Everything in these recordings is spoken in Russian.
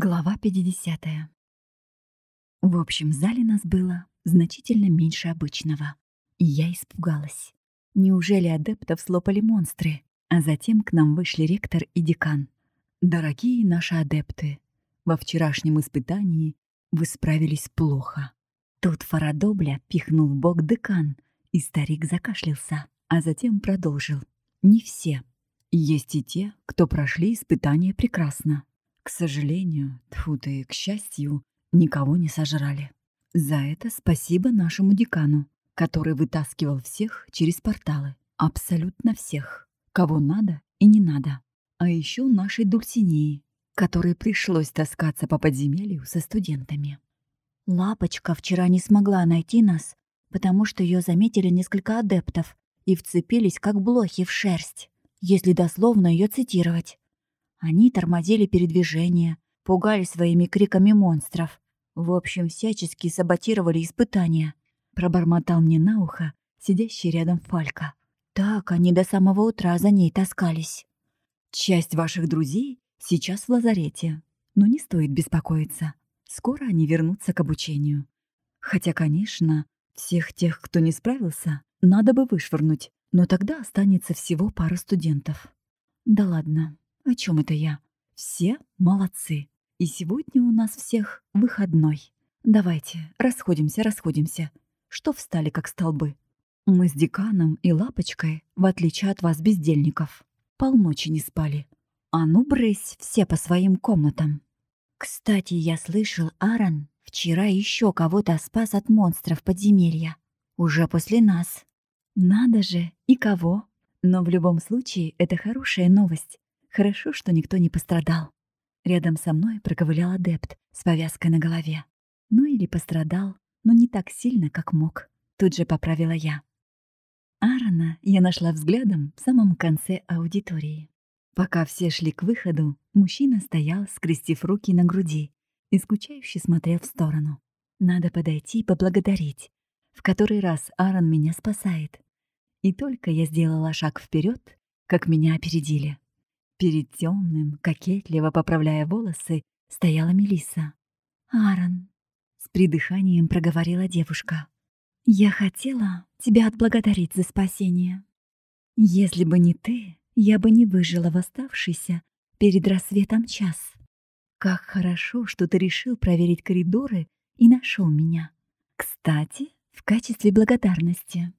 Глава 50. В общем зале нас было значительно меньше обычного, и я испугалась. Неужели адептов слопали монстры? А затем к нам вышли ректор и декан. «Дорогие наши адепты, во вчерашнем испытании вы справились плохо». Тут Фарадобля пихнул в бок декан, и старик закашлялся, а затем продолжил. «Не все. Есть и те, кто прошли испытание прекрасно. К сожалению, тьфу ты, к счастью, никого не сожрали. За это спасибо нашему декану, который вытаскивал всех через порталы. Абсолютно всех. Кого надо и не надо. А еще нашей Дульсинеи, которой пришлось таскаться по подземелью со студентами. Лапочка вчера не смогла найти нас, потому что ее заметили несколько адептов и вцепились, как блохи, в шерсть, если дословно ее цитировать. Они тормозили передвижение, пугали своими криками монстров. В общем, всячески саботировали испытания. Пробормотал мне на ухо сидящий рядом Фалька. Так они до самого утра за ней таскались. Часть ваших друзей сейчас в лазарете, но не стоит беспокоиться. Скоро они вернутся к обучению. Хотя, конечно, всех тех, кто не справился, надо бы вышвырнуть, но тогда останется всего пара студентов. Да ладно, о чем это я? Все молодцы. И сегодня у нас всех выходной. Давайте, расходимся, расходимся. Что встали, как столбы? Мы с деканом и лапочкой, в отличие от вас, бездельников, полночи не спали. А ну, брысь, все по своим комнатам. Кстати, я слышал, Аарон вчера еще кого-то спас от монстров подземелья. Уже после нас. Надо же, и кого? Но в любом случае, это хорошая новость. Хорошо, что никто не пострадал. Рядом со мной проковылял адепт с повязкой на голове. Ну или пострадал, но не так сильно, как мог. Тут же поправила я. Аарона я нашла взглядом в самом конце аудитории. Пока все шли к выходу, мужчина стоял, скрестив руки на груди и скучающе смотрел в сторону. Надо подойти и поблагодарить. В который раз Аарон меня спасает. И только я сделала шаг вперед, как меня опередили. Перед темным, кокетливо поправляя волосы, стояла Мелиса. «Аарон», — с придыханием проговорила девушка, — «я хотела тебя отблагодарить за спасение. Если бы не ты, я бы не выжила в оставшийся перед рассветом час. Как хорошо, что ты решил проверить коридоры и нашел меня. Кстати, в качестве благодарности».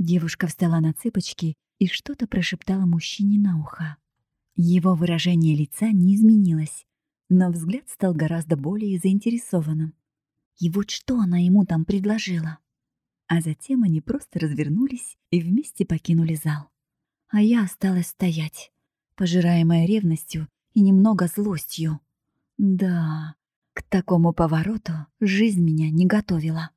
Девушка встала на цыпочки и что-то прошептала мужчине на ухо. Его выражение лица не изменилось, но взгляд стал гораздо более заинтересованным. И вот что она ему там предложила? А затем они просто развернулись и вместе покинули зал. А я осталась стоять, пожираемая ревностью и немного злостью. Да, к такому повороту жизнь меня не готовила.